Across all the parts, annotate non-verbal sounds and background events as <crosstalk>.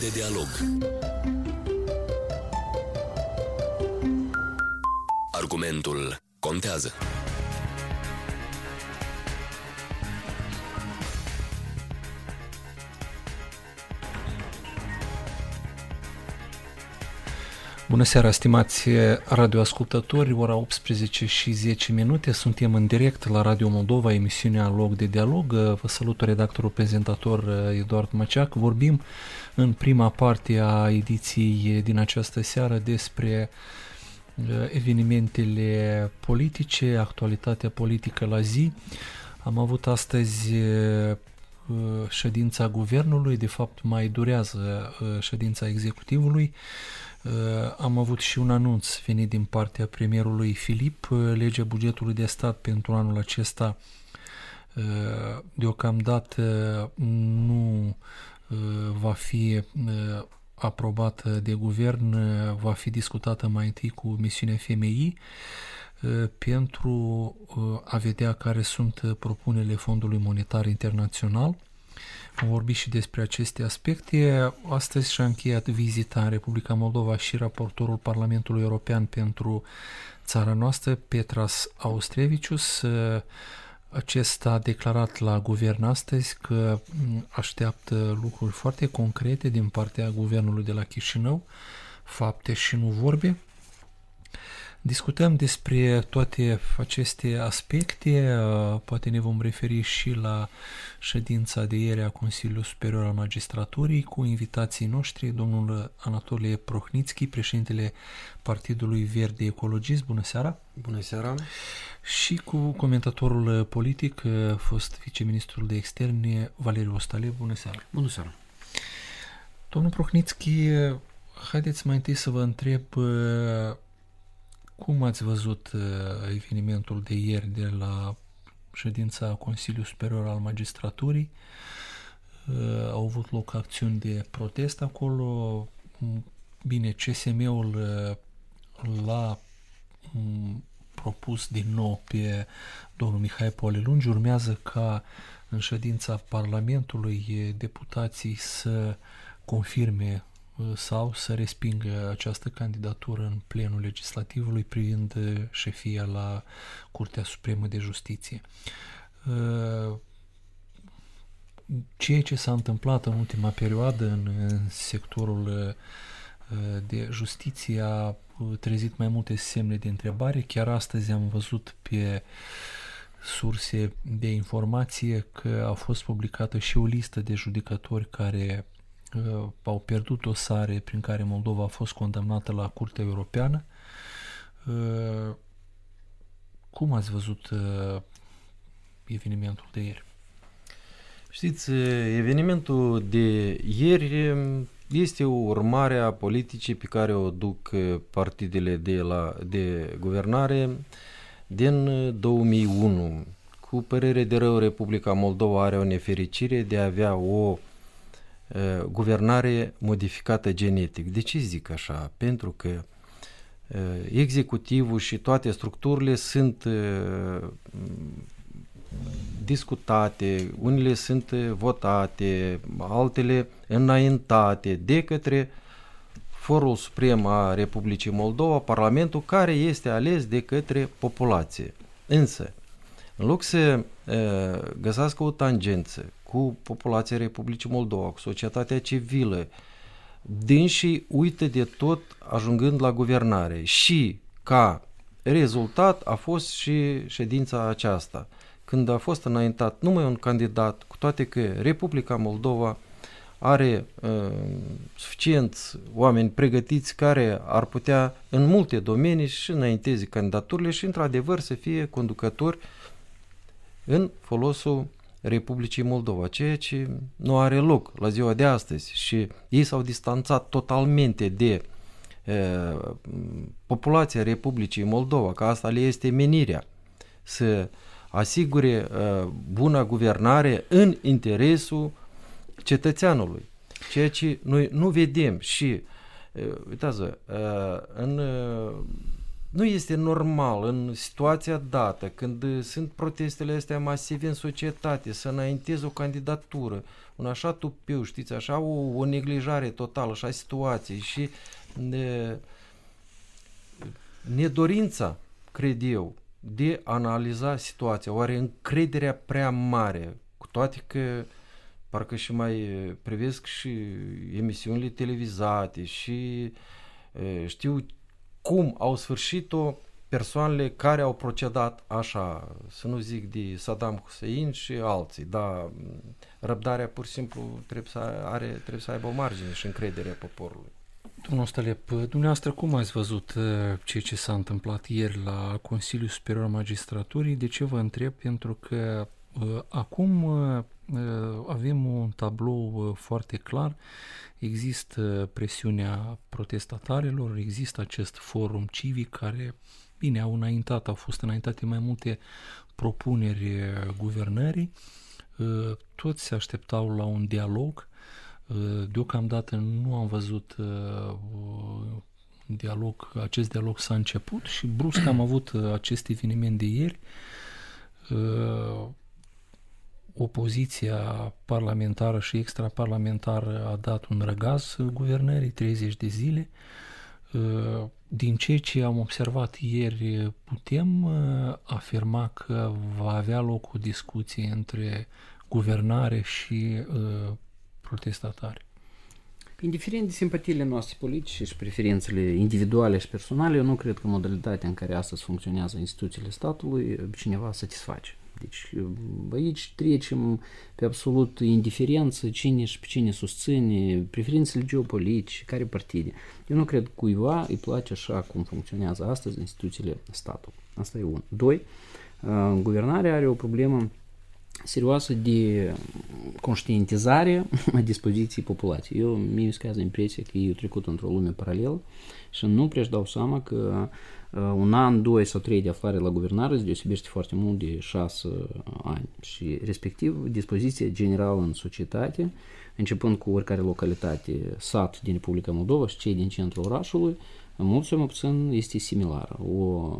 de dialog. Argumentul contează. Bună seara, stimați radioascultători, ora 18 și 10 minute, suntem în direct la Radio Moldova, emisiunea Log de Dialog. Vă salut redactorul prezentator Eduard Maceac. Vorbim în prima parte a ediției din această seară despre evenimentele politice, actualitatea politică la zi. Am avut astăzi ședința guvernului, de fapt mai durează ședința executivului. Uh, am avut și un anunț venit din partea premierului Filip, uh, legea bugetului de stat pentru anul acesta uh, deocamdată nu va fi aprobată de guvern, va fi discutată mai întâi cu misiunea FMI pentru a vedea care sunt propunerile Fondului Monetar Internațional. Vom vorbi și despre aceste aspecte. Astăzi și-a încheiat vizita în Republica Moldova și raportorul Parlamentului European pentru țara noastră, Petras Austrevicius. Acesta a declarat la guvern astăzi că așteaptă lucruri foarte concrete din partea guvernului de la Chișinău, fapte și nu vorbe. Discutăm despre toate aceste aspecte, uh, poate ne vom referi și la ședința de ieri a Consiliului Superior al Magistraturii cu invitații noștri, domnul Anatolie Prohnitski, președintele Partidului Verde Ecologist. Bună seara! Bună seara! Și cu comentatorul politic, uh, fost viceministrul de externe, Valeriu Ostale. Bună seara! Bună seara! Domnul Prohnitski, haideți mai întâi să vă întreb uh, cum ați văzut uh, evenimentul de ieri de la ședința Consiliului Superior al Magistraturii? Uh, au avut loc acțiuni de protest acolo. Bine, CSM-ul uh, l-a um, propus din nou pe domnul Mihai Polelungi. Urmează ca în ședința Parlamentului deputații să confirme sau să respingă această candidatură în plenul legislativului privind șefia la Curtea Supremă de Justiție. Ceea ce s-a întâmplat în ultima perioadă în, în sectorul de justiție a trezit mai multe semne de întrebare. Chiar astăzi am văzut pe surse de informație că a fost publicată și o listă de judecători care uh, au pierdut dosare prin care Moldova a fost condamnată la Curtea Europeană. Uh, cum ați văzut uh, evenimentul de ieri? Știți, evenimentul de ieri este o urmare a politicii pe care o duc partidele de, la, de guvernare din 2001. Cu părere de rău, Republica Moldova are o nefericire de a avea o Uh, guvernare modificată genetic. De ce zic așa? Pentru că uh, executivul și toate structurile sunt uh, discutate, unele sunt votate, altele înaintate de către Forul Suprem a Republicii Moldova, Parlamentul, care este ales de către populație. Însă, în loc să găsească o tangență cu populația Republicii Moldova, cu societatea civilă, dânsii uită de tot ajungând la guvernare. Și ca rezultat a fost și ședința aceasta, când a fost înaintat numai un candidat, cu toate că Republica Moldova are uh, suficienți oameni pregătiți care ar putea în multe domenii și înainteze candidaturile și într-adevăr să fie conducători în folosul Republicii Moldova, ceea ce nu are loc la ziua de astăzi. Și ei s-au distanțat totalmente de e, populația Republicii Moldova, că asta le este menirea, să asigure e, buna guvernare în interesul cetățeanului, ceea ce noi nu vedem. Și uitați în nu este normal în situația dată, când sunt protestele astea masive în societate, să înaintezi o candidatură, un așa tupiu, știți, așa o, o neglijare totală, așa situație și ne, nedorința, cred eu, de a analiza situația, oare încrederea prea mare, cu toate că parcă și mai privesc și emisiunile televizate și știu cum au sfârșit-o persoanele care au procedat așa, să nu zic de Saddam Hussein și alții, dar răbdarea pur și simplu trebuie să, are, trebuie să aibă o margine și încrederea poporului. Domnul Stalep, dumneavoastră cum ați văzut uh, ceea ce s-a întâmplat ieri la Consiliul Superior al Magistraturii? De ce vă întreb? Pentru că uh, acum uh, avem un tablou foarte clar, există presiunea protestatarilor, există acest forum civic care, bine, au înaintat, au fost înaintate mai multe propuneri guvernării, toți se așteptau la un dialog, Deocamdată nu am văzut un dialog, acest dialog s-a început și brusc am avut acest eveniment de ieri. Opoziția parlamentară și extraparlamentară a dat un răgaz guvernării 30 de zile. Din ceea ce am observat ieri, putem afirma că va avea loc o discuție între guvernare și protestatari. Indiferent de simpatiile noastre politice și preferințele individuale și personale, eu nu cred că modalitatea în care astăzi funcționează instituțiile statului cineva satisface. Deci aici trecem pe absolut indiferență cine și pe cine susține, preferințele geopolitice, care partide. Eu nu cred că cuiva îi place așa cum funcționează astăzi instituțiile statului. Asta e un. Doi, guvernarea are o problemă serioasă de conștientizare <laughs> a dispoziției populației. Eu mi se creează impresia că ei au trecut într-o lume paralelă și nu prea dau seama că uh, un an, doi sau trei de aflare la guvernare se deosebește foarte mult de șase ani și respectiv dispoziția generală în societate, începând cu oricare localitate, sat din Republica Moldova și cei din centrul orașului, mult sau mai puțin este similară. O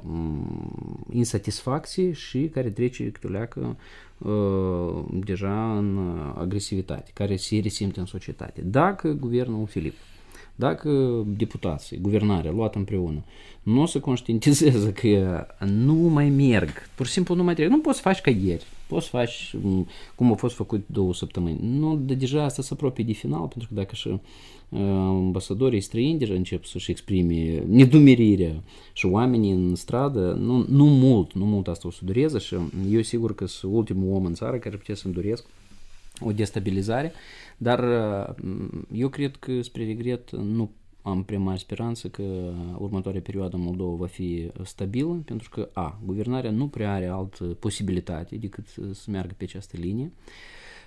insatisfacție și care trece câteodată uh, deja în agresivitate, care se resimte în societate. Dacă guvernul Filip, dacă deputații, guvernarea luată împreună, nu o să conștientizeze că nu mai merg, pur și simplu nu mai trebuie, nu poți să faci ca ieri, poți să faci cum a fost făcut două săptămâni. Nu, de deja asta se apropie de final, pentru că dacă și ambasadorii străini deja încep să-și exprime nedumerirea și oamenii în stradă, nu, nu mult, nu mult asta o să dureze și eu sigur că sunt ultimul om în țară care putea să înduresc o destabilizare, dar eu cred că, spre regret, nu am prea mare speranță că următoarea perioadă în Moldova va fi stabilă, pentru că, a, guvernarea nu prea are altă posibilitate decât să meargă pe această linie.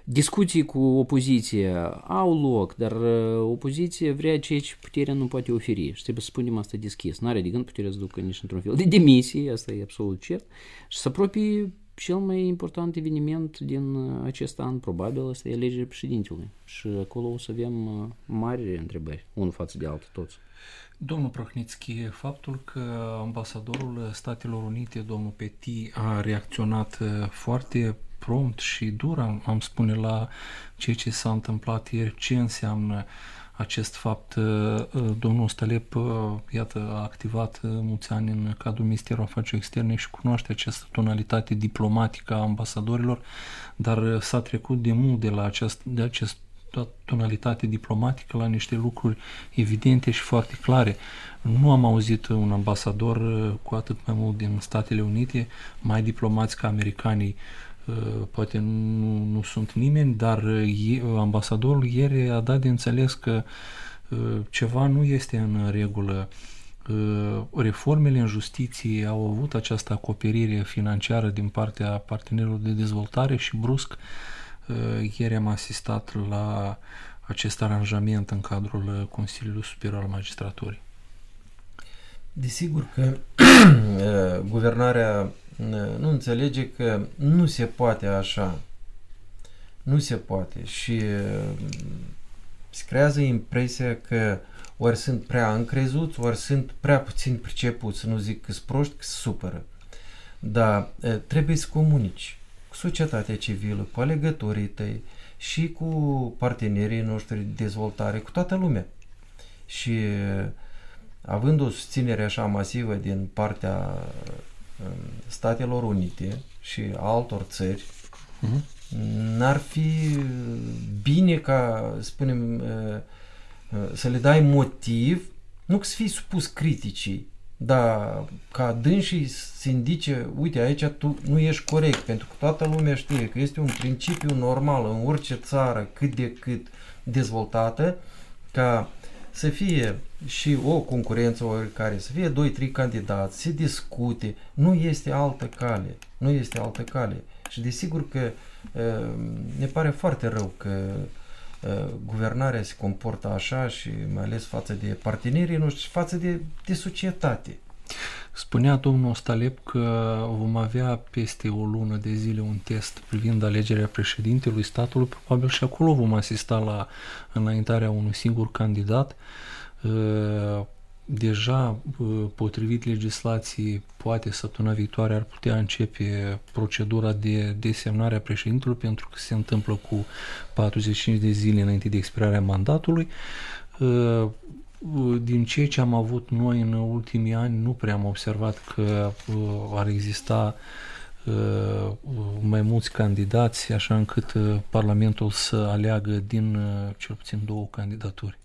Discuții cu opoziția au loc, dar opoziția vrea ceea ce puterea nu poate oferi și trebuie să spunem asta deschis. N-are de gând puterea să ducă nici într-un fel de demisie, asta e absolut cert, și să apropie cel mai important eveniment din acest an, probabil, este alegerea președintelui. Și acolo o să avem mari întrebări, unul față de altul, toți. Domnul Prohnitski, faptul că ambasadorul Statelor Unite, domnul Peti, a reacționat foarte prompt și dur, am spune, la ceea ce s-a întâmplat ieri, ce înseamnă acest fapt. Uh, uh, domnul Stălep, uh, iată, a activat mulți ani în cadrul Ministerului Afacerilor Externe și cunoaște această tonalitate diplomatică a ambasadorilor, dar s-a trecut de mult de la acest, de acest tonalitate diplomatică la niște lucruri evidente și foarte clare. Nu am auzit un ambasador cu atât mai mult din Statele Unite, mai diplomați ca americanii, poate nu, nu sunt nimeni, dar ambasadorul ieri a dat de înțeles că ceva nu este în regulă. Reformele în justiție au avut această acoperire financiară din partea partenerilor de dezvoltare și brusc ieri am asistat la acest aranjament în cadrul Consiliului Superior al Magistraturii. Desigur că <clears throat> guvernarea nu înțelege că nu se poate așa. Nu se poate. Și se creează impresia că ori sunt prea încrezuți, ori sunt prea puțin pricepuți, să nu zic că sunt proști, că se supără. Dar trebuie să comunici cu societatea civilă, cu alegătorii tăi și cu partenerii noștri de dezvoltare, cu toată lumea. Și având o susținere așa masivă din partea Statelor Unite și altor țări, uh-huh. n-ar fi bine ca, spunem, să le dai motiv, nu că să fii supus criticii, dar ca dânsii să indice, uite, aici tu nu ești corect, pentru că toată lumea știe că este un principiu normal în orice țară cât de cât dezvoltată, ca să fie și o concurență oricare, să fie 2-3 candidați, să discute, nu este altă cale, nu este altă cale. Și desigur că ne pare foarte rău că guvernarea se comportă așa și mai ales față de partenerii noștri și față de, de societate. Spunea domnul Ostalep că vom avea peste o lună de zile un test privind alegerea președintelui statului, probabil și acolo vom asista la înaintarea unui singur candidat. Deja, potrivit legislației, poate săptămâna viitoare ar putea începe procedura de desemnare a președintelui pentru că se întâmplă cu 45 de zile înainte de expirarea mandatului din ceea ce am avut noi în ultimii ani, nu prea am observat că uh, ar exista uh, mai mulți candidați, așa încât uh, Parlamentul să aleagă din cel puțin două candidaturi.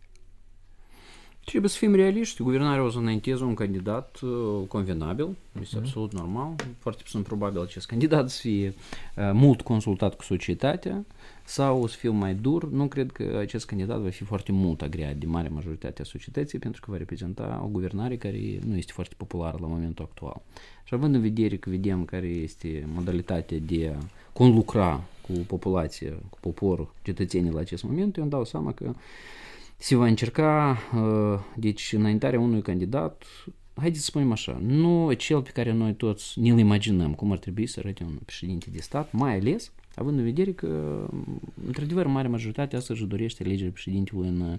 Trebuie să fim realiști. Guvernarea o să înainteze un candidat convenabil, este mm. absolut normal. Foarte puțin probabil acest candidat să fie mult consultat cu societatea, sau o să fiu mai dur, nu cred că acest candidat va fi foarte mult agreat de mare majoritate a societății pentru că va reprezenta o guvernare care nu este foarte populară la momentul actual. Și având în vedere că vedem care este modalitatea de a conlucra cu populația, cu poporul, cetățenii la acest moment, eu îmi dau seama că se va încerca, uh, deci, înaintarea unui candidat, haideți să spunem așa, nu cel pe care noi toți ne-l imaginăm cum ar trebui să arate un președinte de stat, mai ales având în vedere că, într-adevăr, mare majoritate astăzi își dorește alegerea președintelui în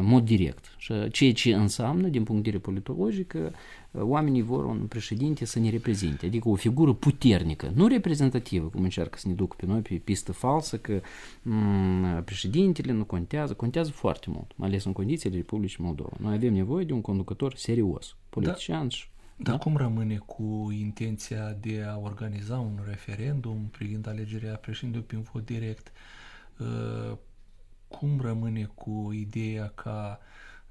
mod direct. Și ceea ce înseamnă, din punct de vedere politologic, că oamenii vor un președinte să ne reprezinte, adică o figură puternică, nu reprezentativă, cum încearcă să ne ducă pe noi pe pistă falsă, că m- președintele nu contează, contează foarte mult, mai ales în condițiile Republicii Moldova. Noi avem nevoie de un conducător serios, politician da. și dar da? cum rămâne cu intenția de a organiza un referendum privind alegerea președintelui prin vot direct? Uh, cum rămâne cu ideea ca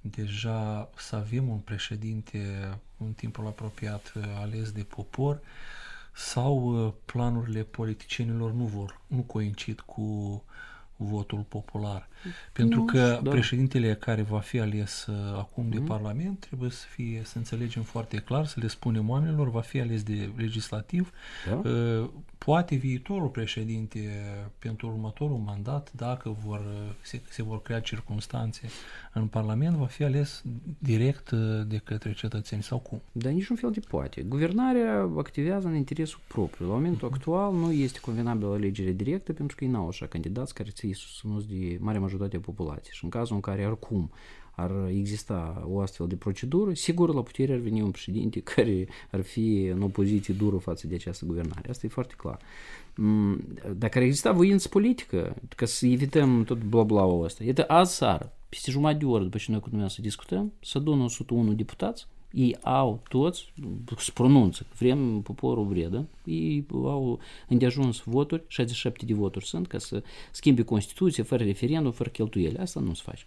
deja să avem un președinte în timpul apropiat uh, ales de popor sau uh, planurile politicienilor nu vor, nu coincid cu votul popular. Pentru nu, că da. președintele care va fi ales uh, acum de mm. Parlament trebuie să fie, să înțelegem foarte clar, să le spunem oamenilor, va fi ales de legislativ. Da. Uh, poate viitorul președinte pentru următorul mandat, dacă vor, se, se vor crea circunstanțe în Parlament, va fi ales direct uh, de către cetățeni sau cum? Dar niciun fel de poate. Guvernarea activează în interesul propriu. La momentul uh-huh. actual nu este convenabilă alegere directă pentru că ei n-au așa candidați care să fie susținuți de mare majoritate a populației. Și în cazul în care oricum ar exista o astfel de procedură, sigur la putere ar veni un președinte care ar fi în opoziție dură față de această guvernare. Asta e foarte clar. Mm, dacă ar exista voință politică, ca să evităm tot bla bla ăsta, este azi seară, peste jumătate de oră după ce noi cu dumneavoastră discutăm, să adună 101 deputați, ei au toți, se pronunță, vrem poporul vredă, ei au îndeajuns voturi, 67 de voturi sunt, ca să schimbe Constituția, fără referendum, fără cheltuieli. Asta nu se face.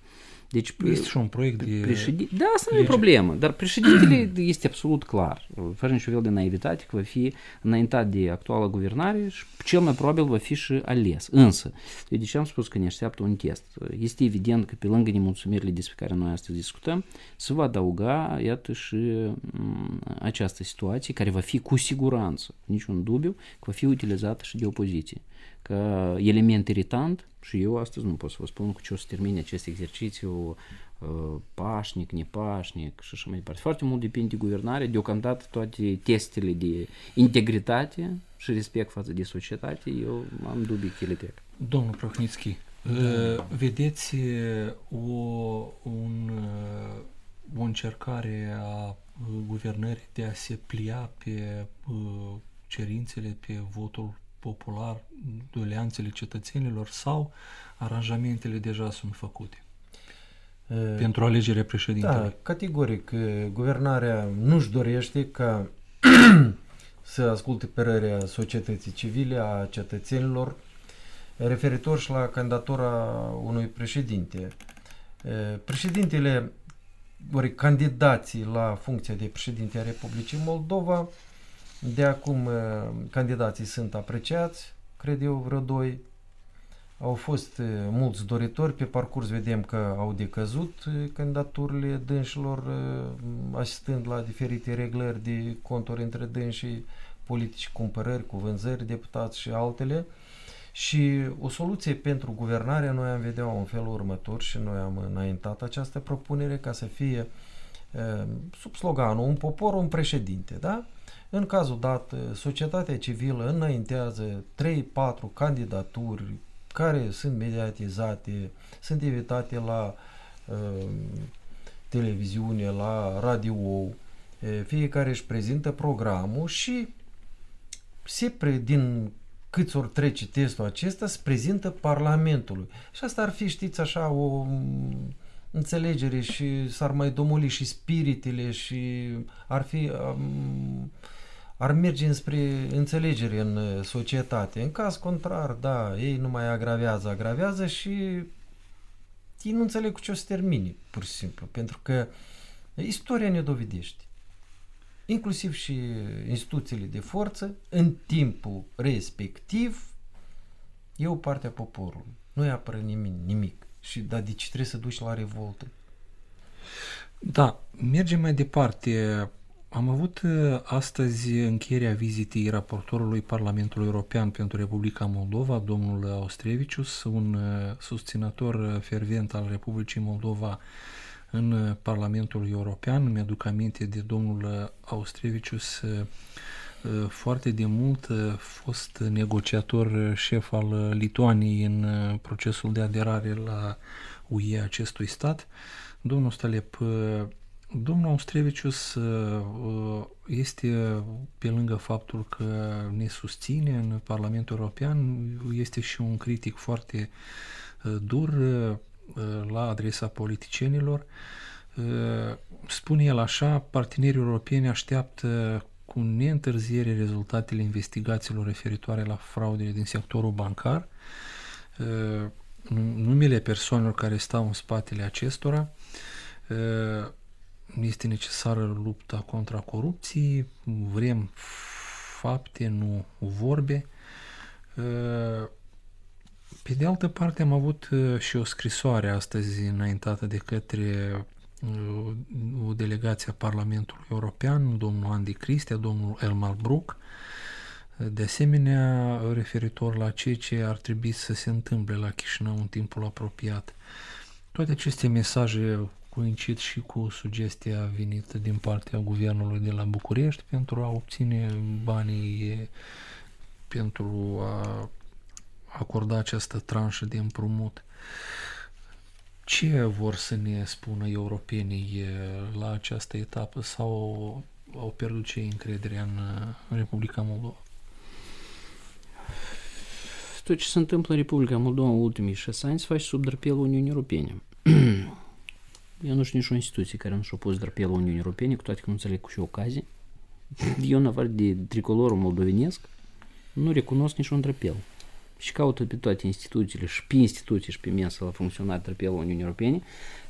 Deci, este și un proiect de... Președin... Da, asta nu e problemă, dar președintele <clears throat> este absolut clar, fără niciun fel de naivitate, că va fi înaintat de actuala guvernare și cel mai probabil va fi și ales. Însă, eu de ce am spus că ne așteaptă un test? Este evident că pe lângă nemulțumirile despre care noi astăzi discutăm, se va adăuga, iată, și această situație care va fi cu siguranță, niciun dubiu, că va fi utilizată și de opoziție ca element irritant și eu astăzi nu pot să vă spun cu ce o să termine acest exercițiu uh, pașnic, nepașnic și așa mai departe. Foarte mult depinde de guvernare, deocamdată toate testele de integritate și respect față de societate, eu am dubii că le trec. Domnul Prohnitski, Uh, Vedeți uh, o, un, uh, o încercare a uh, guvernării de a se plia pe uh, cerințele, pe votul popular, doleanțele cetățenilor sau aranjamentele deja sunt făcute Uh, pentru alegerea președintelui? Da, categoric, uh, guvernarea nu-și dorește ca <clears throat> să asculte părerea societății civile, a cetățenilor, referitor și la candidatura unui președinte. Uh, Președintele, ori candidații la funcția de președinte a Republicii Moldova, de acum uh, candidații sunt apreciați, cred eu, vreo doi. Au fost uh, mulți doritori, pe parcurs vedem că au decăzut uh, candidaturile dânșilor, uh, asistând la diferite reglări de conturi între dânșii, politici cumpărări, cu vânzări, deputați și altele. Și o soluție pentru guvernare noi am vedea în felul următor și noi am înaintat această propunere ca să fie uh, sub sloganul un popor, un președinte, da? În cazul dat, uh, societatea civilă înaintează 3-4 candidaturi care sunt mediatizate, sunt invitate la uh, televiziune, la radio, uh, fiecare își prezintă programul și se pre, din câți ori trece testul acesta, se prezintă Parlamentului. Și asta ar fi, știți, așa, o mm, înțelegere și s-ar mai domoli și spiritele și ar fi um, ar merge înspre înțelegere în uh, societate. În caz contrar, da, ei nu mai agravează, agravează și ei nu înțeleg cu ce o să termine, pur și simplu, pentru că istoria ne dovedește. Inclusiv și instituțiile de forță, în timpul respectiv, e o parte a poporului. Nu-i apără nimic, nimic. Și, dar de ce trebuie să duci la revoltă? Da, mergem mai departe. Am avut uh, astăzi încheierea vizitei raportorului Parlamentului European pentru Republica Moldova, domnul Austrevicius, un uh, susținător uh, fervent al Republicii Moldova în Parlamentul European. Mi-aduc aminte de domnul Austrevicius foarte de mult fost negociator șef al Lituaniei în procesul de aderare la UE acestui stat. Domnul Stalep, Domnul Austrevicius uh, este, pe lângă faptul că ne susține în Parlamentul European, este și un critic foarte uh, dur uh, la adresa politicienilor. Spune el așa, partenerii europeni așteaptă cu neîntârziere rezultatele investigațiilor referitoare la fraudele din sectorul bancar, numele persoanelor care stau în spatele acestora, este necesară lupta contra corupției, vrem fapte, nu vorbe. Pe de altă parte am avut și o scrisoare astăzi înaintată de către o delegație a Parlamentului European, domnul Andy Cristea, domnul Elmar Brook, de asemenea referitor la ceea ce ar trebui să se întâmple la Chișinău în timpul apropiat. Toate aceste mesaje coincid și cu sugestia venită din partea guvernului de la București pentru a obține banii pentru a acorda această tranșă de împrumut. Ce vor să ne spună europenii la această etapă sau au pierdut cei încrederea în Republica Moldova? Tot ce se întâmplă în Republica Moldova în ultimii șase ani se face sub drapelul Uniunii Europene. <clears throat> Eu nu știu nicio instituție care nu și-a pus drapelul Uniunii Europene, cu toate că nu înțeleg cu ce ocazie. <clears throat> Eu, în afară de tricolorul moldovenesc, nu recunosc niciun drapel. Și caută pe toate instituțiile și pe instituții și pe mesă la funcționare drapelul Uniunii Europene.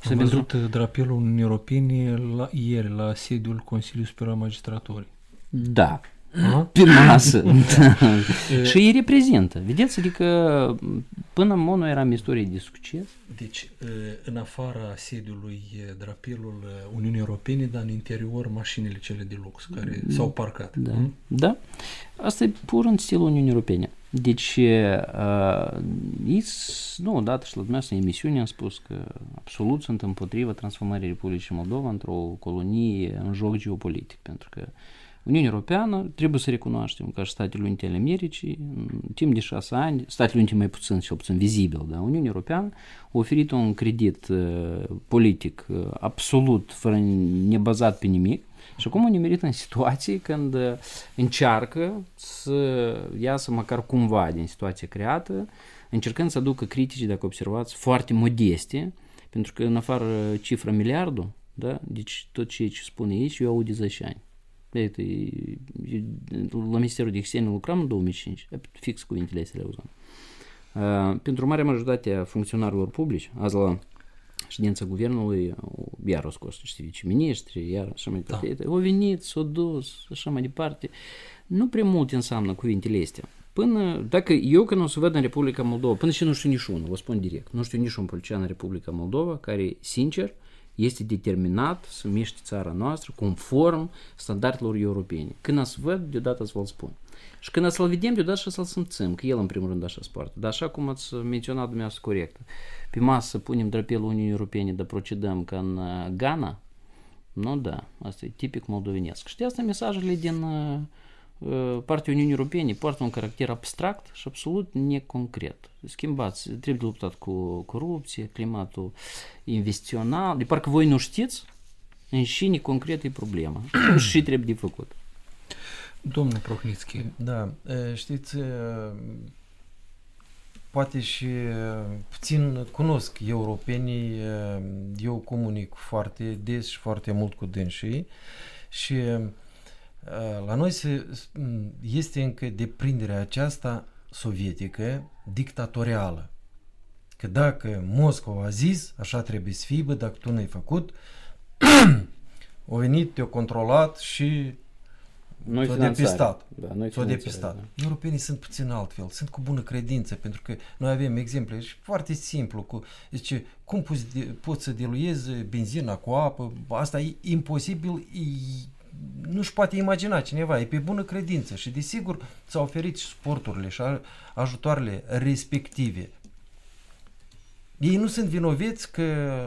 Și Am văzut pentru... drapelul Uniunii Europene la, ieri la sediul Consiliului Superior Magistraturii. Da, <laughs> pe masă. <laughs> și îi reprezintă. Vedeți? Adică până în mod noi eram istorie de succes. Deci, în afara sediului drapelul Uniunii Europene, dar în interior mașinile cele de lux care mm. s-au parcat. Da. Mm? da. Asta e pur în stilul Uniunii Europene. Deci, uh, nu, odată și la dumneavoastră în emisiune am spus că absolut sunt împotriva transformării Republicii Moldova într-o colonie în joc geopolitic, pentru că Uniunea Europeană, trebuie să recunoaștem că și Statele Unite ale Americii, în timp de șase ani, Statele Unite mai puțin, cel puțin vizibil, da, Uniunea Europeană a oferit un credit uh, politic uh, absolut, fără nebazat pe nimic, și acum au nimerit în situații când uh, încearcă să iasă măcar cumva din situația creată, încercând să aducă critici, dacă observați, foarte modeste, pentru că în afară cifra miliardul, da, deci tot ceea ce spune aici, eu aud de 10 ani. Это, la Ministerul de Externe lucram în 2005, fix cuvintele astea le auzam. Uh, pentru marea majoritate a funcționarilor publici, azi la ședința guvernului, iar au scos niște viceministri, iar așa mai departe. Da. Au venit, s-au dus, așa mai departe. Nu prea mult înseamnă cuvintele astea. Până, dacă eu când o să văd în Republica Moldova, până și nu știu niciunul, vă spun direct, nu știu niciun polician în Republica Moldova care, sincer, este determinat să miște țara noastră conform standardelor europene. Când să văd, deodată să vă spun. Și când să-l vedem, deodată și să-l simțim, că el în primul rând așa spart. Dar așa cum ați menționat dumneavoastră corect, pe masă punem drapelul Uniunii Europene, dar procedăm ca în Ghana, nu da, asta e tipic moldovenesc. Și de asta mesajele din uh, partea Uniunii Europene poartă un caracter abstract și absolut neconcret. Schimbați, trebuie luptat cu corupție, climatul investițional, de parcă voi nu știți în cine concret e problema și trebuie de făcut. Domnul Prohnitski. Da, știți, poate și puțin cunosc europenii, eu comunic foarte des și foarte mult cu dânsii și la noi se, este încă deprinderea aceasta sovietică, dictatorială. Că dacă Moscova a zis, așa trebuie să fie, bă, dacă tu n-ai făcut, <clears throat> au venit, te-au controlat și noi s-au depistat. Da, noi s-au depistat. Da. Europenii sunt puțin altfel, sunt cu bună credință, pentru că noi avem exemple și foarte simplu. Cu, zice, cum poți, de, poți să diluezi benzina cu apă? Asta e imposibil, e, nu-și poate imagina cineva, e pe bună credință și desigur s-au oferit și sporturile și ajutoarele respective. Ei nu sunt vinoveți că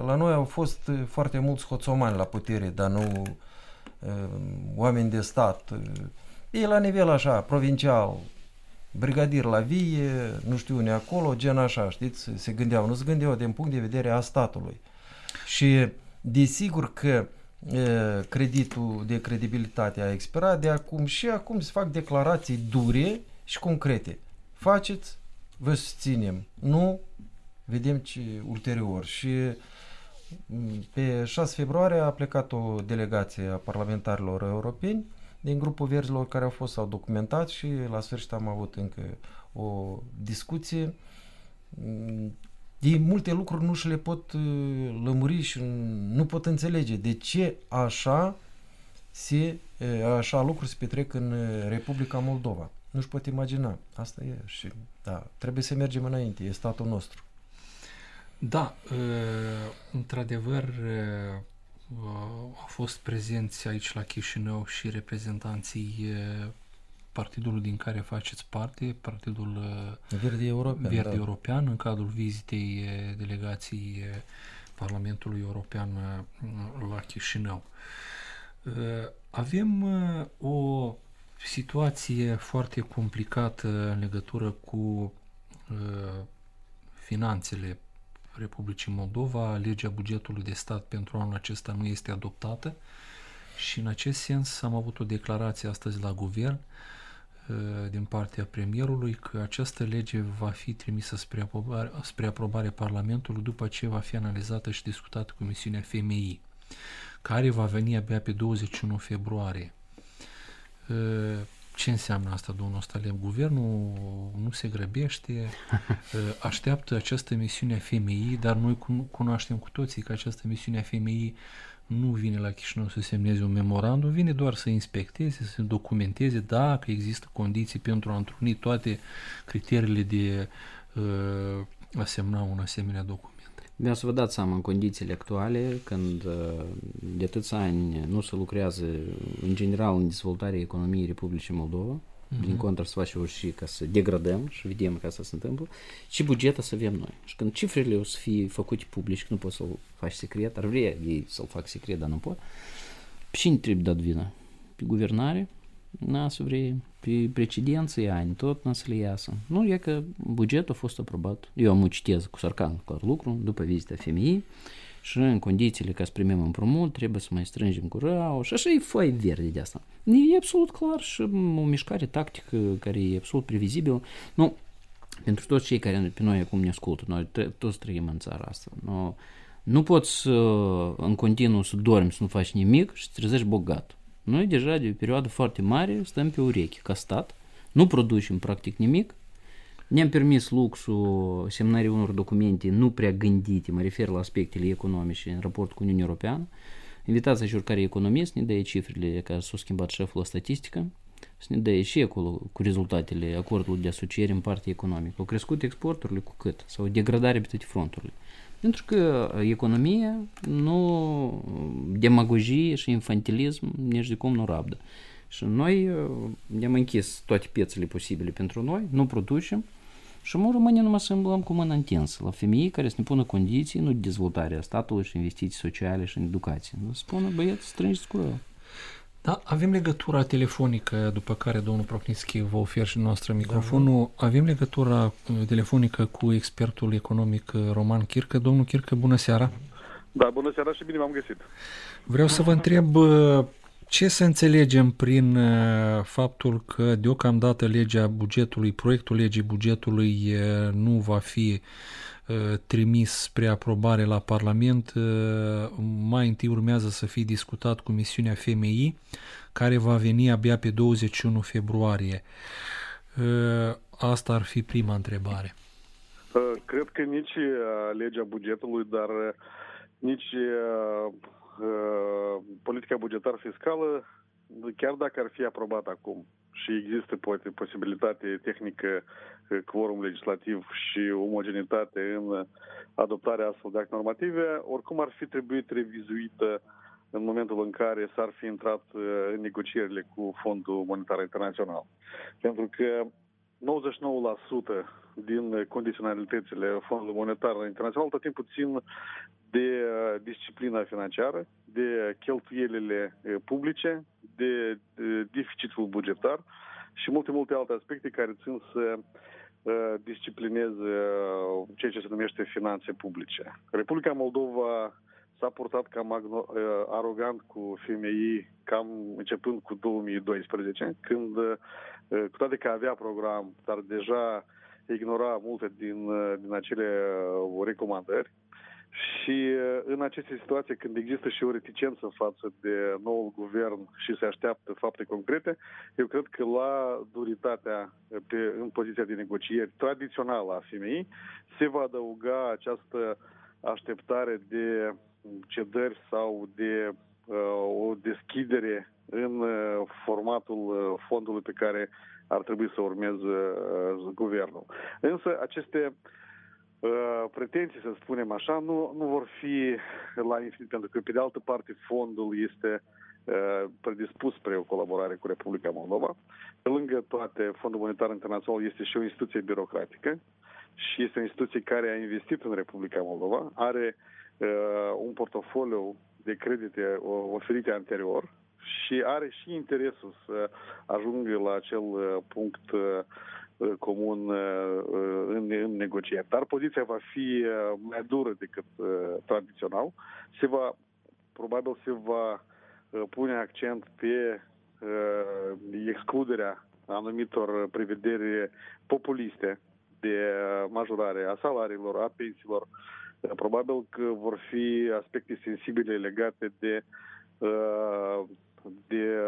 la noi au fost foarte mulți hoțomani la putere, dar nu uh, oameni de stat. Ei la nivel așa, provincial, brigadier la vie, nu știu unde acolo, gen așa, știți, se gândeau, nu se gândeau din punct de vedere a statului. Și desigur că creditul de credibilitate a expirat, de acum și acum se fac declarații dure și concrete. Faceți, vă susținem. Nu, vedem ce ulterior. Și pe 6 februarie a plecat o delegație a parlamentarilor europeni din grupul verzilor care au fost sau documentat și la sfârșit am avut încă o discuție ei multe lucruri nu și le pot uh, lămuri și nu pot înțelege de ce așa se, uh, așa lucruri se petrec în uh, Republica Moldova. Nu-și pot imagina. Asta e și da, trebuie să mergem înainte, e statul nostru. Da, într-adevăr au fost prezenți aici la Chișinău și reprezentanții partidul din care faceți parte, Partidul uh, Verde European, Verde da. European în cadrul vizitei uh, delegației uh, Parlamentului European la Chișinău. Avem o situație foarte complicată în legătură cu finanțele Republicii Moldova. Legea bugetului de stat pentru anul acesta nu este adoptată și în acest sens am avut o declarație astăzi la guvern Uh, din partea premierului că această lege va fi trimisă spre aprobare, spre aprobare Parlamentului după ce va fi analizată și discutată Comisiunea FMI, care va veni abia pe 21 februarie. Uh, ce înseamnă asta, domnul Stalem? Guvernul nu se grăbește, <laughs> uh, așteaptă această misiune a FMI, dar noi cunoaștem cu toții că această misiune a FMI nu vine la Chișinău să semneze un memorandum, vine doar să inspecteze, să documenteze dacă există condiții pentru a întruni toate criteriile de uh, a semna un asemenea document. Mi-a să vă dați seama în condițiile actuale, când uh, de atâția ani nu se lucrează în general în dezvoltarea economiei Republicii Moldova, Mm-hmm. Din contră să facem și ca să degradăm și vedem că asta se întâmplă, și bugetul să avem noi. Și când cifrele o să fie făcute publici, nu poți să-l faci secret, ar vrea ei să-l fac secret, dar nu pot, pe cine trebuie dat vina? Pe guvernare, na, să vrei, pe precedenții ani, tot n să le iasă. Nu, e că bugetul a fost aprobat. Eu am citez cu sarcan cu lucru, după vizita femeii, și în condițiile ca să primim împrumut, trebuie să mai strângem cu rău și așa e foi verde de asta. E absolut clar și o mișcare tactică care e absolut previzibil. Nu, pentru toți cei care pe noi acum ne ascultă, noi toți trăim în țara asta. Nu, nu poți să, în continuu să dormi, să nu faci nimic și să trezești bogat. Noi deja de o perioadă foarte mare stăm pe ureche ca stat, nu producem practic nimic, ne-am permis luxul semnării unor documente nu prea gândite, mă refer la aspectele economice în raport cu Uniunea Europeană. Invitați și oricare economist ne dă cifrele ca s-a schimbat șeful la statistică, să ne dă și acolo cu rezultatele acordului de asociere în partea economică. Au crescut exporturile cu cât? Sau degradare pe toate fronturile. Pentru că economia nu, demagogie și infantilism nici de cum nu rabdă. Și noi ne-am închis toate piețele posibile pentru noi, nu producem și mă rămâne numai să îmblăm cu mâna întinsă la femei care să ne pună condiții, nu de dezvoltare a statului și investiții sociale și în educație. Nu spună, băieți, strângeți cu rău. Da, avem legătura telefonică, după care domnul Procnischi vă ofer și noastră microfonul. Da, avem legătura uh, telefonică cu expertul economic uh, Roman Chircă. Domnul Chircă, bună seara! Da, bună seara și bine v-am găsit. Vreau să vă întreb uh, ce să înțelegem prin faptul că deocamdată legea bugetului, proiectul legii bugetului nu va fi trimis spre aprobare la Parlament. Mai întâi urmează să fie discutat cu misiunea FMI, care va veni abia pe 21 februarie. Asta ar fi prima întrebare. Cred că nici legea bugetului, dar nici politica bugetară fiscală, chiar dacă ar fi aprobat acum și există poate posibilitate tehnică, quorum legislativ și omogenitate în adoptarea astfel de acte normative, oricum ar fi trebuit revizuită în momentul în care s-ar fi intrat în negocierile cu Fondul Monetar Internațional. Pentru că 99% din condiționalitățile Fondului Monetar Internațional tot timpul țin de disciplina financiară, de cheltuielile publice, de deficitul bugetar și multe, multe alte aspecte care țin să disciplineze ceea ce se numește finanțe publice. Republica Moldova s-a purtat cam arogant cu FMI cam începând cu 2012, când, cu toate că avea program, dar deja ignora multe din, din acele recomandări. Și în aceste situații, când există și o reticență față de noul guvern și se așteaptă fapte concrete, eu cred că la duritatea pe, în poziția de negocieri tradițională a FMI se va adăuga această așteptare de cedări sau de uh, o deschidere în uh, formatul uh, fondului pe care ar trebui să urmeze uh, guvernul. Însă aceste uh, Uh, pretenții, să spunem așa, nu, nu vor fi la infinit, pentru că, pe de altă parte, fondul este uh, predispus spre o colaborare cu Republica Moldova. Pe lângă toate, Fondul Monetar Internațional este și o instituție birocratică și este o instituție care a investit în Republica Moldova, are uh, un portofoliu de credite oferite anterior și are și interesul să ajungă la acel uh, punct uh, Uh, comun uh, uh, în, în negocieri. Dar poziția va fi mai dură decât tradițional. Se va, probabil se va pune accent pe excluderea anumitor prevederi populiste de majorare a salariilor, a pensiilor. Probabil că vor fi aspecte sensibile legate de de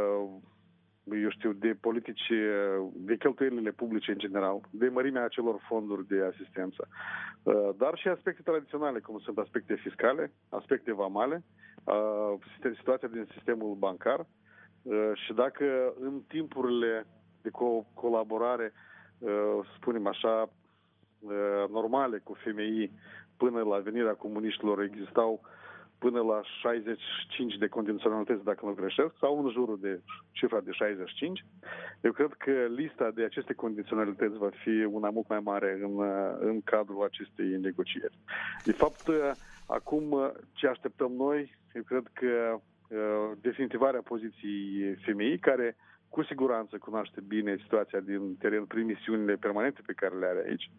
eu știu, de politici, de cheltuielile publice în general, de mărimea acelor fonduri de asistență, uh, dar și aspecte tradiționale, cum sunt aspecte fiscale, aspecte vamale, uh, situația din sistemul bancar uh, și dacă în timpurile de co- colaborare, spunem așa, normale cu FMI, până la venirea comuniștilor existau uh, până la 65 de condiționalități, dacă nu greșesc, sau în jurul de cifra de 65. Eu cred că lista de aceste condiționalități va fi una mult mai mare în, în cadrul acestei negocieri. De fapt, acum ce așteptăm noi, eu cred că uh, definitivarea poziției femeii, care cu siguranță cunoaște bine situația din teren prin misiunile permanente pe care le are aici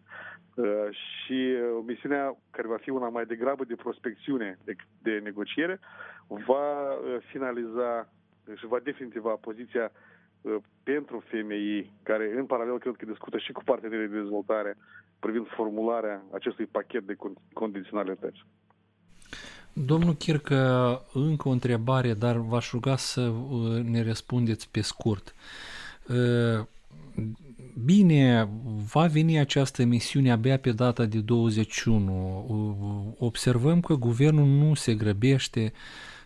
uh, și uh, misiunea care va fi una mai degrabă de prospecțiune decât de negociere va uh, finaliza și va definitiva poziția pentru FMI, care în paralel cred că discută și cu partenerii de dezvoltare privind formularea acestui pachet de condiționalități. Domnul Chircă, încă o întrebare, dar v-aș ruga să uh, ne răspundeți pe scurt. Uh, bine, va veni această emisiune abia pe data de 21. Uh, observăm că guvernul nu se grăbește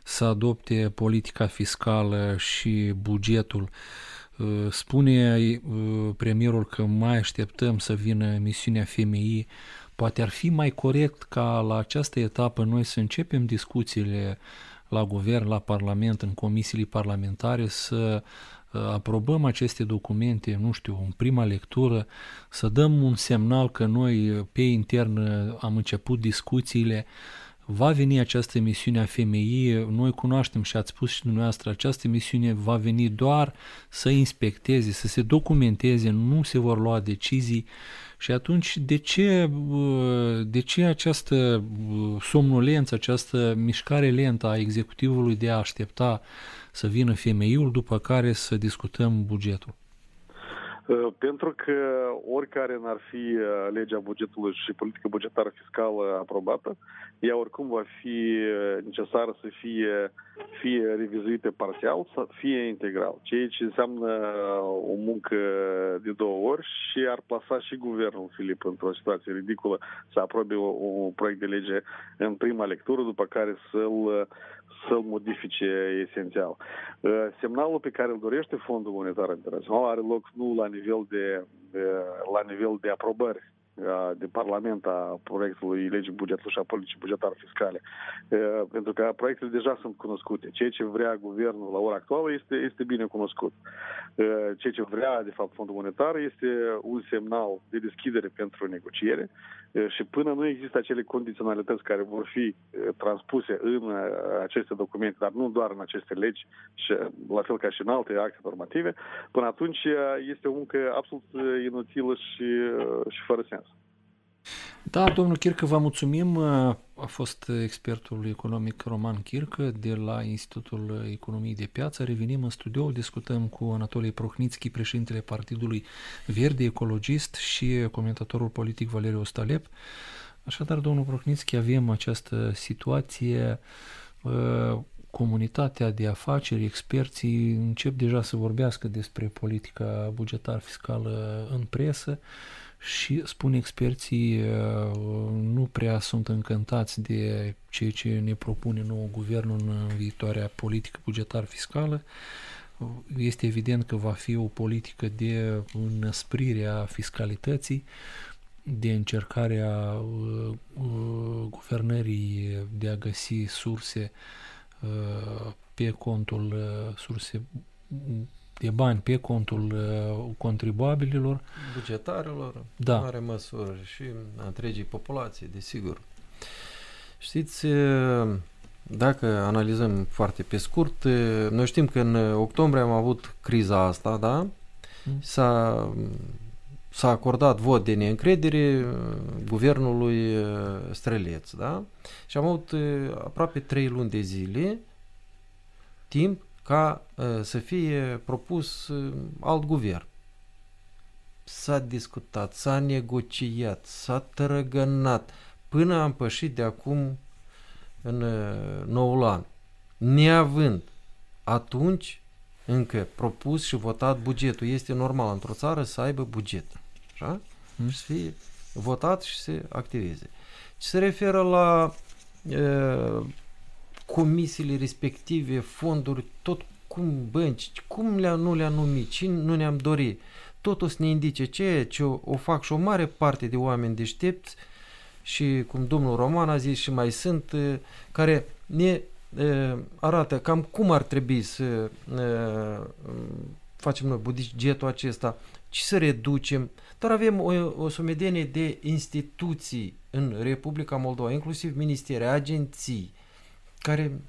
să adopte politica fiscală și bugetul. Spune premierul că mai așteptăm să vină emisiunea FMI Poate ar fi mai corect ca la această etapă noi să începem discuțiile la guvern, la parlament, în comisiile parlamentare, să uh, aprobăm aceste documente, nu știu, în prima lectură, să dăm un semnal că noi pe intern am început discuțiile, va veni această emisiune a FMI, noi cunoaștem și ați spus și dumneavoastră, această emisiune va veni doar să inspecteze, să se documenteze, nu se vor lua decizii și atunci, de ce, de ce această somnolență, această mișcare lentă a executivului de a aștepta să vină femeiul, după care să discutăm bugetul? Uh, pentru că oricare n-ar fi uh, legea bugetului și politica bugetară fiscală aprobată, ea oricum va fi uh, necesară să fie fie revizuită parțial, fie integral, ceea ce înseamnă o muncă de două ori și ar plasa și guvernul Filip într-o situație ridicolă să aprobe un proiect de lege în prima lectură, după care să-l să-l modifice esențial. Uh, semnalul pe care îl dorește Fondul Monetar Internațional are loc nu la nivel de, de la nivel de aprobări de Parlament a proiectului legii bugetului și a politicii bugetare fiscale. Pentru că proiectele deja sunt cunoscute. Ceea ce vrea guvernul la ora actuală este, este bine cunoscut. Ceea ce vrea, de fapt, Fondul Monetar este un semnal de deschidere pentru negociere și până nu există acele condiționalități care vor fi transpuse în aceste documente, dar nu doar în aceste legi, și la fel ca și în alte acte normative, până atunci este o muncă absolut inutilă și, și fără sens. Da, domnul Chircă, vă mulțumim. A fost expertul economic Roman Chircă de la Institutul Economiei de Piață. Revenim în studio, discutăm cu Anatolie Prohnitski, președintele Partidului Verde Ecologist și comentatorul politic Valeriu Ostalep. Așadar, domnul Prohnitski, avem această situație comunitatea de afaceri, experții încep deja să vorbească despre politica bugetar-fiscală în presă și, spun experții, uh, nu prea sunt încântați de ceea ce ne propune nou guvernul în viitoarea politică bugetar-fiscală. Este evident că va fi o politică de înăsprire a fiscalității, de încercarea uh, uh, guvernării de a găsi surse pe contul surse de bani pe contul uh, contribuabililor. Bugetarilor, da. mare măsură și a întregii populații, desigur. Știți, uh, dacă analizăm foarte pe scurt, uh, noi știm că în octombrie am avut criza asta, da? Mm. S-a, s-a acordat vot de neîncredere guvernului Străleț, da? Și am avut aproape trei luni de zile timp ca uh, să fie propus uh, alt guvern. S-a discutat, s-a negociat, s-a trăgănat până am pășit de acum în uh, noul an. Neavând atunci încă propus și votat bugetul. Este normal într-o țară să aibă buget. Așa? Mm. Și să fie votat și să se activeze. Ce se referă la uh, comisiile respective, fonduri, tot cum bănci, cum le nu le-a numit, ce nu ne-am dorit. Tot o să ne indice ceea ce o, o fac și o mare parte de oameni deștepți și cum domnul Roman a zis și mai sunt, uh, care ne uh, arată cam cum ar trebui să uh, facem noi bugetul acesta, și să reducem, dar avem o, o sumedenie de instituții în Republica Moldova, inclusiv ministere, agenții, care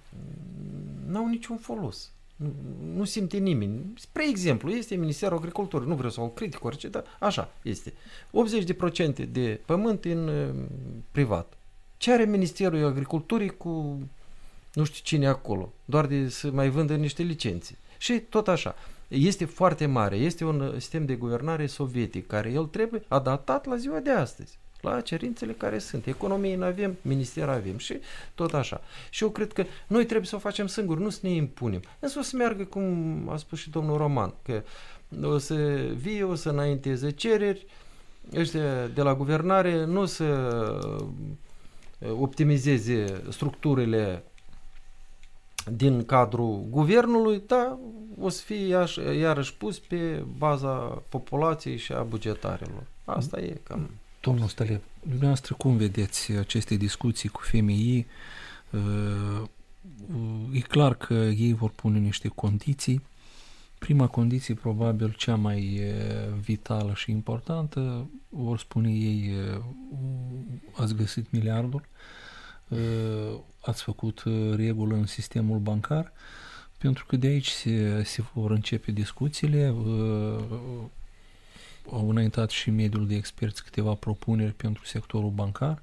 n-au niciun folos. Nu, nu simte nimeni. Spre exemplu, este Ministerul Agriculturii, nu vreau să o critic orice, dar așa este. 80% de pământ în uh, privat. Ce are Ministerul Agriculturii cu nu știu cine acolo, doar de să mai vândă niște licențe. Și tot așa. Este foarte mare, este un sistem de guvernare sovietic care el trebuie adaptat la ziua de astăzi la cerințele care sunt. Economie nu avem, minister avem și tot așa. Și eu cred că noi trebuie să o facem singuri, nu să ne impunem. Însă o să meargă, cum a spus și domnul Roman, că o să vie, o să înainteze cereri, ăștia de la guvernare nu să uh, optimizeze structurile din cadrul guvernului, dar o să fie iarăși pus pe baza populației și a bugetarilor. Asta e cam... Domnul Stăle, dumneavoastră cum vedeți aceste discuții cu FMI? E clar că ei vor pune niște condiții. Prima condiție, probabil cea mai vitală și importantă, vor spune ei, ați găsit miliardul, ați făcut regulă în sistemul bancar, pentru că de aici se, se vor începe discuțiile, au înaintat și mediul de experți câteva propuneri pentru sectorul bancar,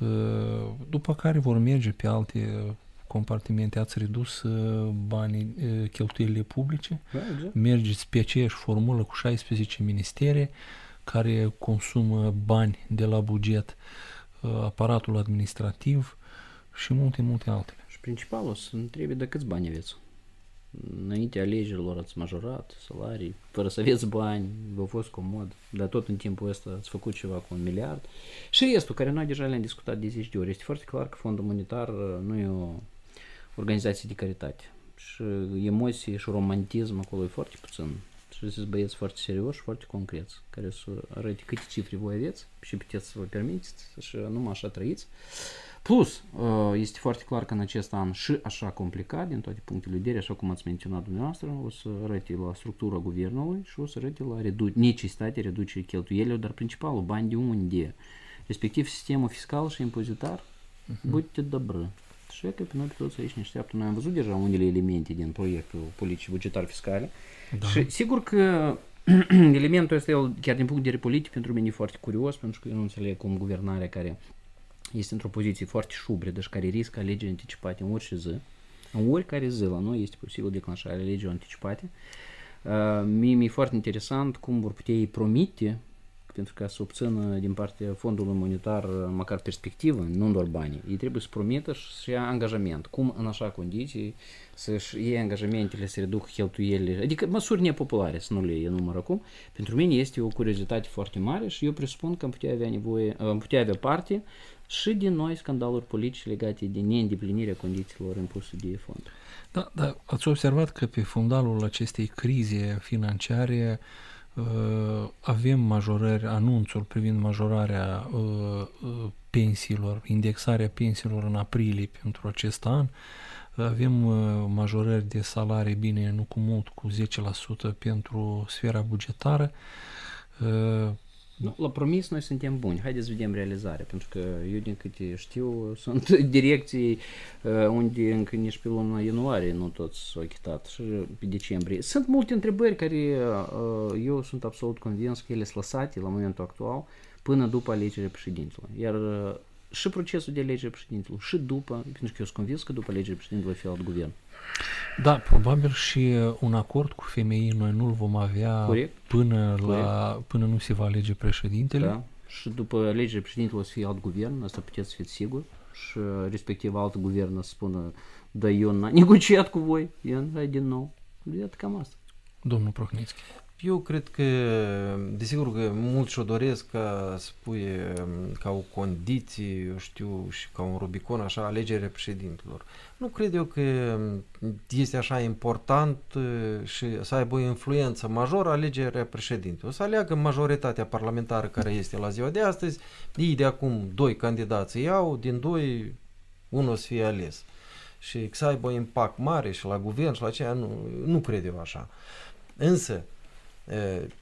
uh, după care vor merge pe alte compartimente. Ați redus uh, banii, uh, cheltuielile publice, Da, exact. mergeți pe aceeași formulă cu 16 ministere care consumă bani de la buget, aparatul administrativ și multe, multe altele. Și principalul să întrebe de câți bani aveți. Înainte alegerilor ați majorat salarii, fără să aveți bani, v-a fost comod, dar tot în timpul ăsta ați făcut ceva cu un miliard. Și restul, care noi deja le-am discutat de zeci de ori, este foarte clar că Fondul Monetar uh, nu e o organizație de caritate. Și emoții și romantism acolo e foarte puțin Și sunteți băieți foarte serioși și foarte concreți, care să arăte câte cifre voi aveți și puteți să vă permiteți și numai așa trăiți. Plus, este foarte clar că în acest an și așa complicat, din toate punctele de vedere, așa cum ați menționat dumneavoastră, o să arăte la structura guvernului și o să arăte la redu- necesitatea reducerii cheltuielilor, dar principalul, bani de unde? Respectiv sistemul fiscal și impozitar, uh-huh. будьте добры. Și că pe noi pe toți aici ne așteaptă. Noi am văzut deja unele elemente din proiectul politicii bugetar fiscale da. și sigur că elementul ăsta, el, chiar din punct de vedere politic, pentru mine e foarte curios, pentru că eu nu înțeleg cum guvernarea care este într-o poziție foarte șubredă și care riscă alegeri anticipate în orice zi, în oricare zi la noi este posibil declanșarea alegerilor anticipate. Uh, mie mi-e foarte interesant cum vor putea ei promite pentru ca să obțină din partea fondului monetar măcar perspectivă, nu doar bani. Ei trebuie să promită și să ia angajament. Cum în așa condiții să-și iei angajamentele, să reducă cheltuielile, adică măsuri nepopulare, să nu le enumăr acum. Pentru mine este o curiozitate foarte mare și eu presupun că am putea avea nevoie, am putea avea parte și din noi scandaluri politice legate de neîndeplinirea condițiilor impuse de fond. Da, da, ați observat că pe fundalul acestei crize financiare uh, avem majorări, anunțuri privind majorarea uh, uh, pensiilor, indexarea pensiilor în aprilie pentru acest an. Avem majorări de salarii, bine, nu cu mult, cu 10% pentru sfera bugetară. Nu, la promis noi suntem buni. Haideți să vedem realizarea, pentru că eu din câte știu <laughs> sunt direcții uh, unde încă nici pe luna ianuarie nu toți s-au achitat și pe decembrie. Sunt multe întrebări care uh, eu sunt absolut convins că ele sunt lăsate la momentul actual până după alegerea președintelui. Iar uh, și procesul de alegere președintelui și după, pentru că eu sunt convins că după alegerea președintelui va fi alt guvern. Da, probabil și un acord cu femeii noi nu-l vom avea Corect. Până, Corect. la, până nu se va alege președintele. Da. Și după alegerea președintelui o să fie alt guvern, asta puteți să fiți siguri. Și respectiv alt guvern o să spună, da, eu n-am <laughs> negociat cu voi, eu hai din nou. Iată cam asta. Domnul Prohnițchi. Eu cred că, desigur că mulți și-o doresc ca să pui ca o condiție, eu știu, și ca un Rubicon, așa, alegerea președintelor. Nu cred eu că este așa important și să aibă o influență majoră alegerea președintelui. O să aleagă majoritatea parlamentară care este la ziua de astăzi, ei de acum doi candidați iau, din doi unul o să fie ales. Și să aibă un impact mare și la guvern și la aceea, nu, nu cred eu așa. Însă,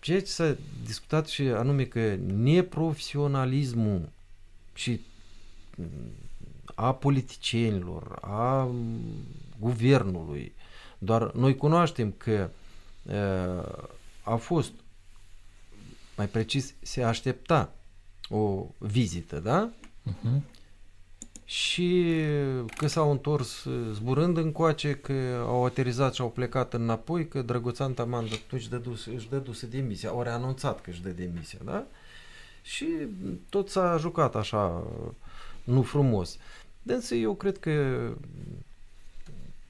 ceea ce s-a discutat și anume că neprofesionalismul și a politicienilor, a guvernului, Doar noi cunoaștem că uh, a fost, mai precis, se aștepta o vizită, da? Uh-huh. Și că s-au întors zburând încoace, că au aterizat și au plecat înapoi, că Drăguțan Taman atunci dăduse, își dăduse demisia, ori a anunțat că își dă demisia, da? Și tot s-a jucat așa, nu frumos. Însă eu cred că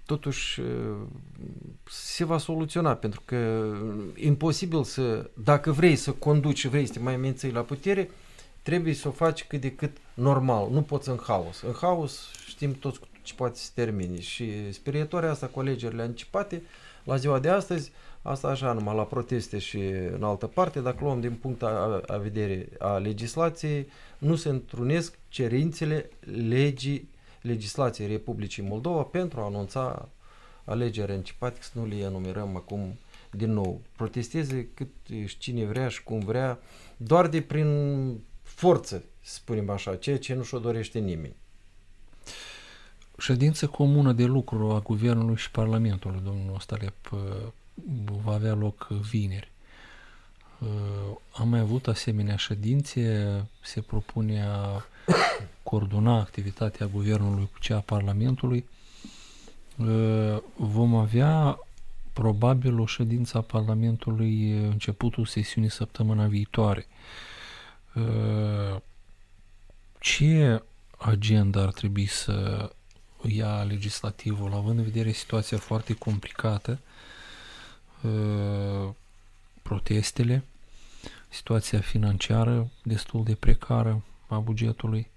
totuși se va soluționa, pentru că imposibil să, dacă vrei să conduci și vrei să te mai menții la putere, trebuie să o faci cât de cât normal, nu poți în haos. În haos știm toți ce poate să termine și sperietoarea asta cu alegerile anticipate, la ziua de astăzi, asta așa numai la proteste și în altă parte, dacă luăm din punct a, a vedere a legislației, nu se întrunesc cerințele legii, legislației Republicii Moldova pentru a anunța alegeri anticipate, să nu le enumerăm acum din nou. Protesteze cât cine vrea și cum vrea, doar de prin forță, să spunem așa, ceea ce nu și-o dorește nimeni. Ședință comună de lucru a Guvernului și Parlamentului, domnul Ostalep, uh, va avea loc vineri. Uh, am mai avut asemenea ședințe, se propune a <coughs> coordona activitatea Guvernului cu cea a Parlamentului. Uh, vom avea probabil o ședință a Parlamentului începutul sesiunii săptămâna viitoare. Ce agenda ar trebui să ia legislativul, având în vedere situația foarte complicată, protestele, situația financiară destul de precară a bugetului,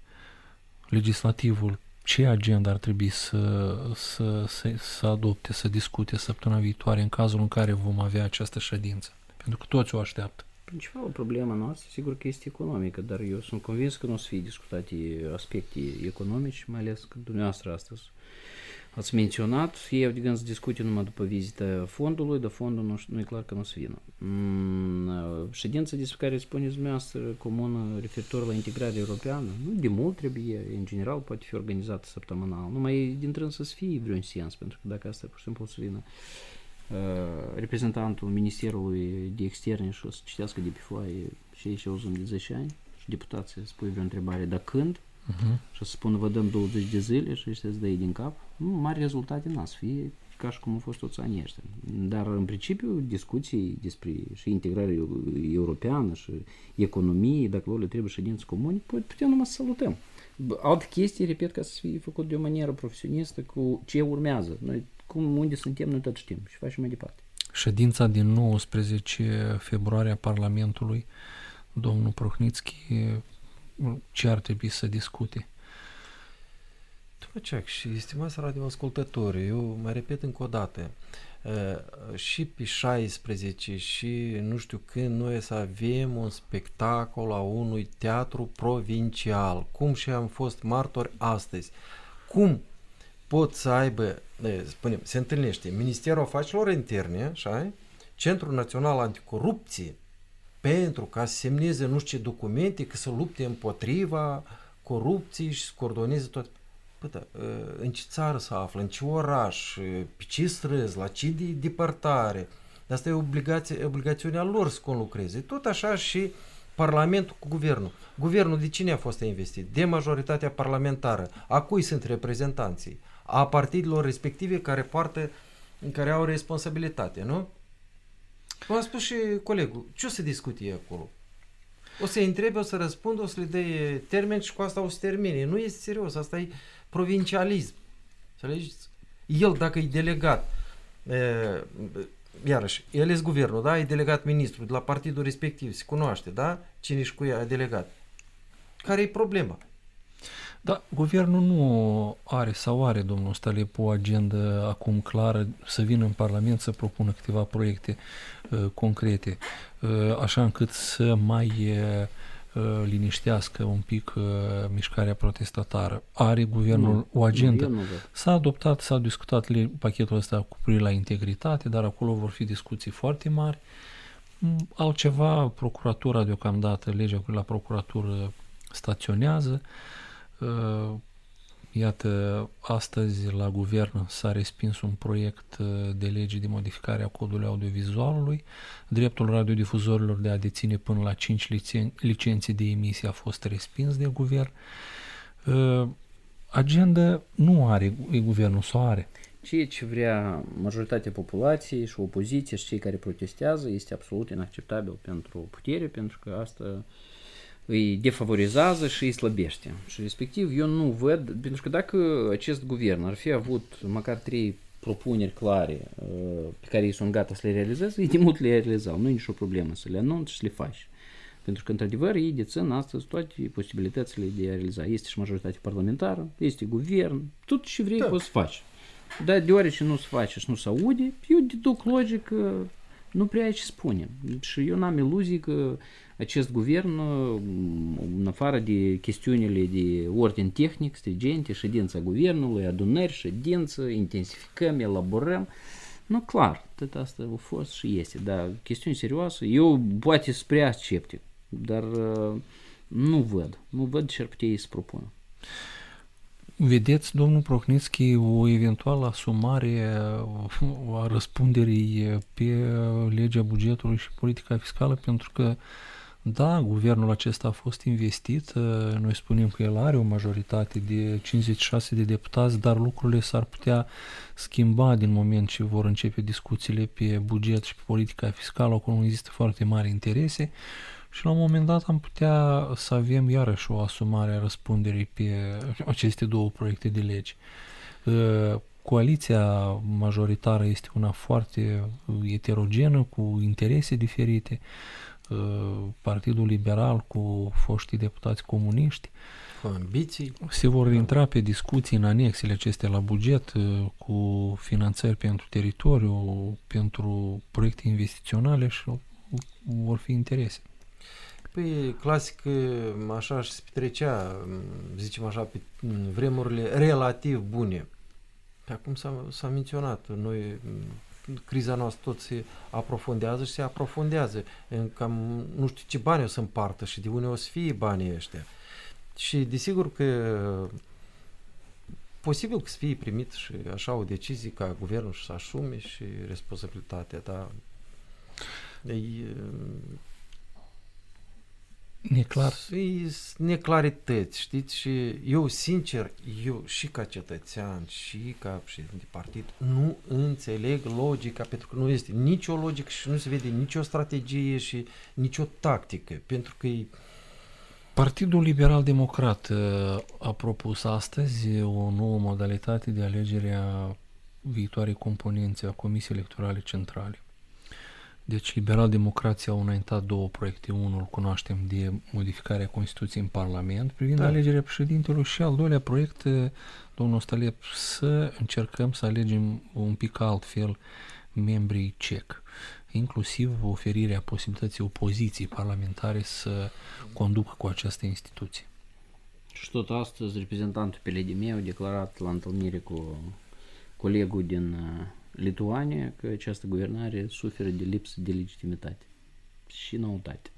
legislativul, ce agenda ar trebui să, să, să, să adopte, să discute săptămâna viitoare în cazul în care vom avea această ședință? Pentru că toți o așteaptă. Principală problema noastră, sigur că este economică, dar eu sunt convins că nu o să fie discutate aspecte economice, mai ales că dumneavoastră astăzi ați menționat, ei au de gând să discute numai după vizita fondului, dar fondul nu, nu e clar că nu o să vină. Mm, ședința despre care spuneți dumneavoastră comună referitor la integrarea europeană, nu de mult trebuie, în general poate fi organizată săptămânal, numai din să fie vreun sens, pentru că dacă asta pur și simplu o să vină Uh, reprezentantul Ministerului de Externe și o să citească de pe foaie și aici auzim de 10 ani și deputații să pui vreo întrebare, dar când? Uh-huh. Și o să spună, vă dăm 20 de zile și ăștia să dă din cap. Nu, mari rezultate n să fie ca și cum au fost toți anii ăștia. Dar, în principiu, discuții despre și integrare europeană și economie, dacă le trebuie ședințe comune, putem numai să salutăm. Alte chestii, repet, ca să fie făcut de o manieră profesionistă cu ce urmează. Noi cum, unde suntem, noi tot știm și facem mai departe. Ședința din 19 februarie a Parlamentului, domnul Prohnitski, ce ar trebui să discute? Ceac, și estimați radioascultători, eu mai repet încă o dată, și pe 16 și nu știu când noi să avem un spectacol a unui teatru provincial, cum și am fost martori astăzi. Cum pot să aibă, spunem, se întâlnește Ministerul Afacerilor Interne, așa, Centrul Național Anticorupție, pentru ca să semneze nu știu ce documente, că să lupte împotriva corupției și să coordoneze tot. Păi da, în ce țară se află, în ce oraș, pe ce străzi, la ce de departare. Asta e obligație, obligațiunea lor să conlucreze. Tot așa și Parlamentul cu guvernul. Guvernul de cine a fost investit? De majoritatea parlamentară. A cui sunt reprezentanții? A partidelor respective care poartă, care au responsabilitate, nu? Cum a spus și colegul, ce o să discutie acolo? O să-i întrebe, o să răspundă, o să le dea termen și cu asta o să termine. Nu este serios, asta e provincialism. Înțelegeți? El, dacă e delegat, e, iarăși, el este guvernul, da? E delegat ministru de la partidul respectiv, se cunoaște, da? Cine și cu ea a delegat. Care e problema? Da, guvernul nu are sau are, domnul Stalep, o agendă acum clară să vină în Parlament să propună câteva proiecte uh, concrete, uh, așa încât să mai uh, liniștească un pic uh, mișcarea protestatară. Are guvernul nu, o agendă. Nu, s-a adoptat, s-a discutat pachetul ăsta cu privire la integritate, dar acolo vor fi discuții foarte mari. Mm, altceva, procuratura deocamdată, legea cu la procuratură staționează. Uh, Iată, astăzi la guvern s-a respins un proiect uh, de lege de modificare a codului audiovizualului. Dreptul radiodifuzorilor de a deține până la 5 licen- licențe de emisie a fost respins de guvern. Uh, agenda nu are guvernul sau are. Ceea ce vrea majoritatea populației și opoziția și cei care protestează este absolut inacceptabil pentru putere, pentru că asta îi defavorizează și îi slăbește. Și respectiv eu nu văd, pentru că dacă acest guvern ar fi avut măcar trei propuneri clare pe care ei sunt gata să le realizeze, ei de mult le realizau. Nu e nicio problemă să le anunți și le faci. Pentru că, într-adevăr, ei dețin astăzi toate posibilitățile de a realiza. Este și majoritate parlamentară, este guvern, tot ce vrei da. poți să faci. Dar deoarece nu se face și nu se aude, eu deduc logic că nu prea ai ce spune. Și eu n-am iluzii că acest guvern, în afară de chestiunile de ordin tehnic, strigente, ședința guvernului, adunări, ședință, intensificăm, elaborăm, nu, clar, tot asta a fost și este, dar chestiuni serioase, eu poate sunt prea sceptic, dar nu văd, nu văd ce ar putea ei să propună. Vedeți, domnul Prohnitski, o eventuală asumare a răspunderii pe legea bugetului și politica fiscală, pentru că, da, guvernul acesta a fost investit, noi spunem că el are o majoritate de 56 de deputați, dar lucrurile s-ar putea schimba din moment ce vor începe discuțiile pe buget și pe politica fiscală, acolo există foarte mari interese și la un moment dat am putea să avem iarăși o asumare a răspunderii pe aceste două proiecte de legi. Uh, coaliția majoritară este una foarte eterogenă, cu interese diferite. Uh, Partidul Liberal cu foștii deputați comuniști cu ambiții. Se vor intra pe discuții în anexele acestea la buget uh, cu finanțări pentru teritoriu, pentru proiecte investiționale și vor fi interese. Păi, clasic, așa și se petrecea, zicem așa, pe vremurile relativ bune. Acum s-a, s-a menționat, noi, criza noastră tot se aprofundează și se aprofundează. În cam, nu știu ce bani o să împartă și de unde o să fie banii ăștia. Și desigur că posibil că să fie primit și așa o decizie ca guvernul să asume și responsabilitatea, dar ei, Neclar. Neclarități, știți? Și eu, sincer, eu și ca cetățean și ca președinte de partid nu înțeleg logica, pentru că nu este nicio logică și nu se vede nicio strategie și nicio tactică, pentru că e... Partidul Liberal Democrat uh, a propus astăzi o nouă modalitate de alegere a viitoarei componențe a Comisiei Electorale Centrale. Deci, liberal-democrația au înaintat două proiecte. Unul cunoaștem de modificarea Constituției în Parlament privind da. alegerea președintelui și al doilea proiect, domnul Stalep, să încercăm să alegem un pic altfel membrii CEC, inclusiv oferirea posibilității opoziției parlamentare să conducă cu această instituție. Și tot astăzi reprezentantul PLDM a declarat la întâlnire cu colegul din Lituania că această guvernare suferă de lipsă de legitimitate și noutate.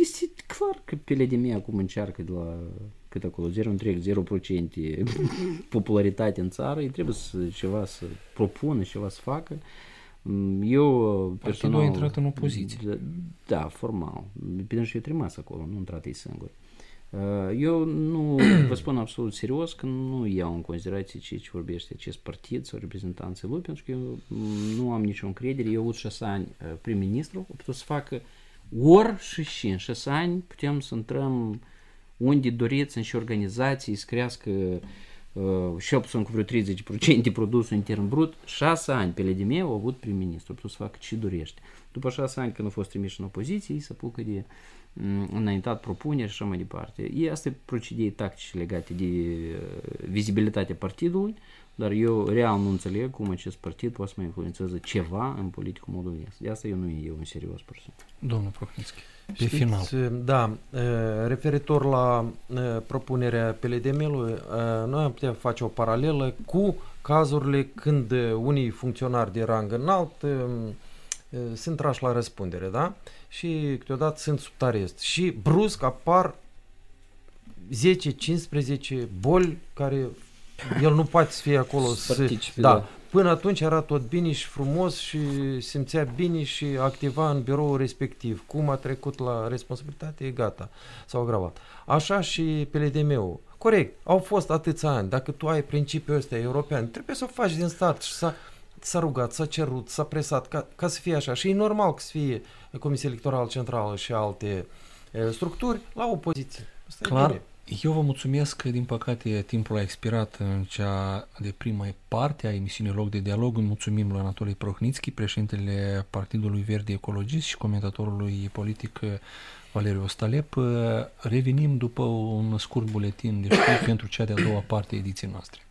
Este clar că PLDM acum încearcă de la cât acolo, 0,0% <laughs> popularitate în țară, îi trebuie să, ceva să propună, ceva să facă. Eu personal... Partidul a intrat în opoziție. Da, da formal. Pentru că eu trimas acolo, nu intrat ei singur. Uh, eu nu vă spun absolut serios că nu iau în considerație ce, ce vorbește acest partid sau reprezentanții lui, pentru că eu nu am nicio încredere. Eu avut șase ani uh, prim-ministru, o putut să facă ori și și în șase ani putem să intrăm unde doriți, în și organizații, să crească uh, și puțin cu vreo 30% produsul intern brut, șase ani pe LDM au avut prim-ministru, putut să facă ce dorește. După șase ani când a fost trimis în opoziție, ei se apucă de înaintat propuneri și așa mai departe. E asta procedee tactice legate de vizibilitatea partidului, dar eu real nu înțeleg cum acest partid poate să mai influențeze ceva în politicul moldovenesc. De asta eu nu e eu în serios persoană. Domnul Prohnitski, pe Știți, final. Da, referitor la propunerea PLDM-ului, noi am putea face o paralelă cu cazurile când unii funcționari de rang înalt sunt trași la răspundere, da? Și câteodată sunt sub arest. Și brusc apar 10-15 boli care el nu poate să fie acolo. Să participe, da. da. Până atunci era tot bine și frumos și simțea bine și activa în biroul respectiv. Cum a trecut la responsabilitate, e gata. S-au agravat. Așa și PLDM-ul. Corect, au fost atâția ani. Dacă tu ai principiul ăsta european, trebuie să o faci din start și să s-a rugat, s-a cerut, s-a presat ca, ca să fie așa. Și e normal că să fie Comisia Electorală Centrală și alte e, structuri la opoziție. Asta Clar. e bine. Eu vă mulțumesc că, din păcate, timpul a expirat în cea de prima parte a emisiunii Loc de Dialog. Îi mulțumim lui Anatolii Prohnitski, președintele Partidului Verde Ecologist și comentatorului politic Valeriu Ostalep. Revenim după un scurt buletin de știri <coughs> pentru cea de-a doua parte a ediției noastre.